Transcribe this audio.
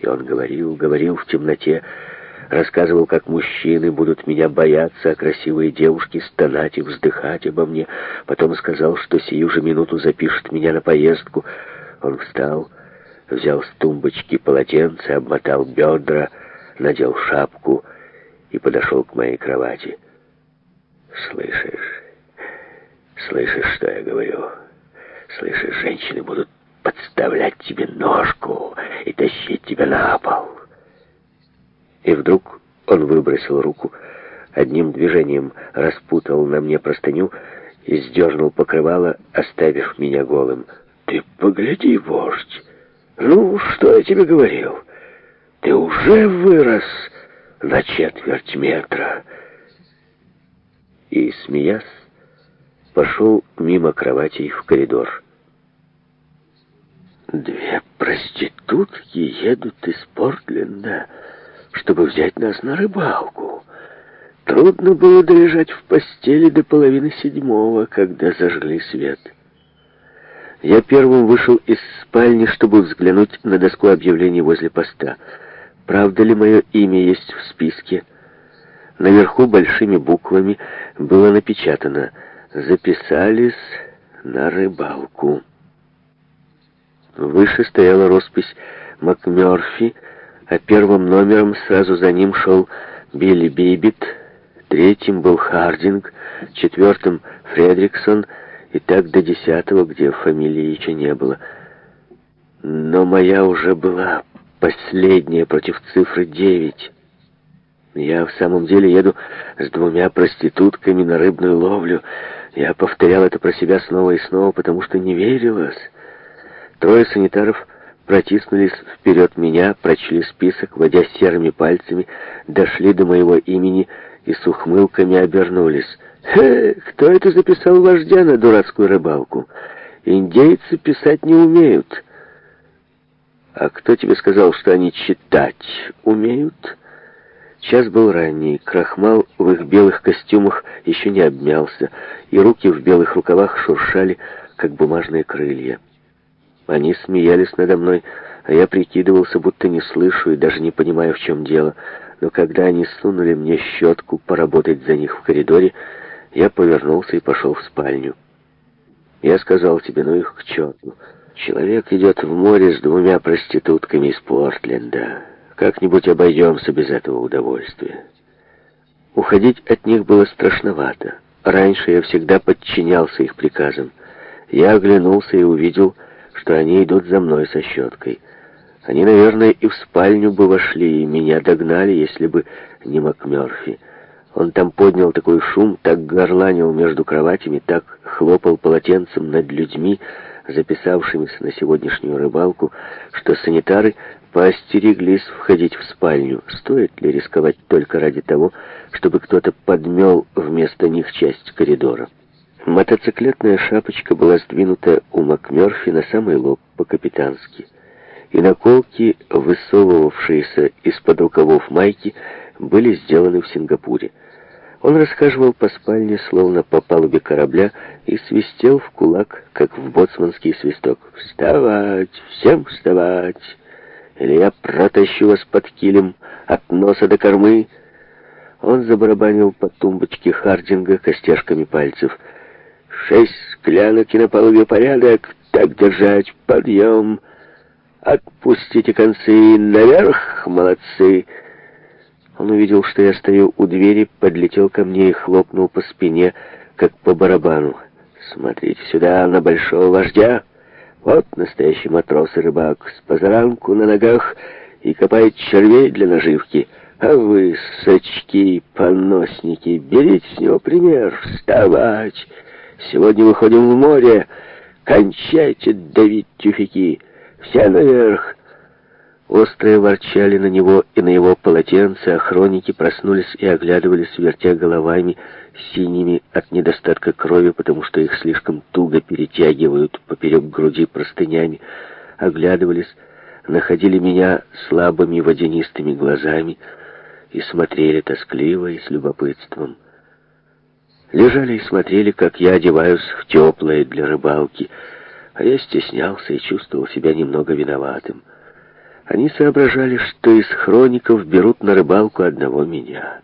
И он говорил, говорил в темноте, рассказывал, как мужчины будут меня бояться, а красивые девушки стонать и вздыхать обо мне. Потом сказал, что сию же минуту запишет меня на поездку. Он встал, взял с тумбочки полотенце, обмотал бедра, надел шапку и подошел к моей кровати. «Слышишь? Слышишь, что я говорю? Слышишь, женщины будут подставлять тебе ножку» и тащить тебя на пол. И вдруг он выбросил руку, одним движением распутал на мне простыню и сдернул покрывало, оставив меня голым. «Ты погляди, вождь! Ну, что я тебе говорил? Ты уже вырос на четверть метра!» И, смеясь, пошел мимо кроватей в коридор. «Две Проститутки едут из Портленда, чтобы взять нас на рыбалку. Трудно было долежать в постели до половины седьмого, когда зажгли свет. Я первым вышел из спальни, чтобы взглянуть на доску объявлений возле поста. Правда ли мое имя есть в списке? Наверху большими буквами было напечатано «Записались на рыбалку». Выше стояла роспись «МакМёрфи», а первым номером сразу за ним шел Билли Бибит, третьим был Хардинг, четвертым — Фредриксон, и так до десятого, где фамилии еще не было. Но моя уже была последняя против цифры девять. Я в самом деле еду с двумя проститутками на рыбную ловлю. Я повторял это про себя снова и снова, потому что не верилось. Трое санитаров протиснулись вперед меня, прочли список, водя серыми пальцами, дошли до моего имени и с ухмылками обернулись. «Хе, кто это записал вождя на дурацкую рыбалку? Индейцы писать не умеют». «А кто тебе сказал, что они читать умеют?» Час был ранний, крахмал в их белых костюмах еще не обмялся, и руки в белых рукавах шуршали, как бумажные крылья. Они смеялись надо мной, а я прикидывался, будто не слышу и даже не понимаю, в чем дело. Но когда они сунули мне щетку поработать за них в коридоре, я повернулся и пошел в спальню. Я сказал тебе, ну их к черту. Человек идет в море с двумя проститутками из Портленда. Как-нибудь обойдемся без этого удовольствия. Уходить от них было страшновато. Раньше я всегда подчинялся их приказам. Я оглянулся и увидел, что они идут за мной со щеткой. Они, наверное, и в спальню бы вошли, и меня догнали, если бы не МакМёрфи. Он там поднял такой шум, так горланил между кроватями, так хлопал полотенцем над людьми, записавшимися на сегодняшнюю рыбалку, что санитары поостереглись входить в спальню. Стоит ли рисковать только ради того, чтобы кто-то подмел вместо них часть коридора? Мотоциклетная шапочка была сдвинута у МакМёрфи на самый лоб по-капитански, и наколки, высовывавшиеся из-под рукавов майки, были сделаны в Сингапуре. Он расхаживал по спальне, словно по палубе корабля, и свистел в кулак, как в боцманский свисток. «Вставать! Всем вставать! Или я протащу вас под килем от носа до кормы!» Он забарабанил по тумбочке Хардинга костяшками пальцев — Шесть склянок и на палубе порядок. Так держать. Подъем. Отпустите концы. Наверх. Молодцы. Он увидел, что я стою у двери, подлетел ко мне и хлопнул по спине, как по барабану. «Смотрите сюда, на большого вождя!» Вот настоящий матрос и рыбак, с позаранку на ногах и копает червей для наживки. А вы, сочки, поносники, берите с него пример, вставать!» Сегодня выходим в море. Кончайте давить тюфяки. Все наверх. Острые ворчали на него и на его полотенце, а проснулись и оглядывались, вертя головами, синими от недостатка крови, потому что их слишком туго перетягивают поперек груди простынями. Оглядывались, находили меня слабыми водянистыми глазами и смотрели тоскливо и с любопытством лежали и смотрели, как я одеваюсь в теплое для рыбалки, а я стеснялся и чувствовал себя немного виноватым. Они соображали, что из хроников берут на рыбалку одного меня.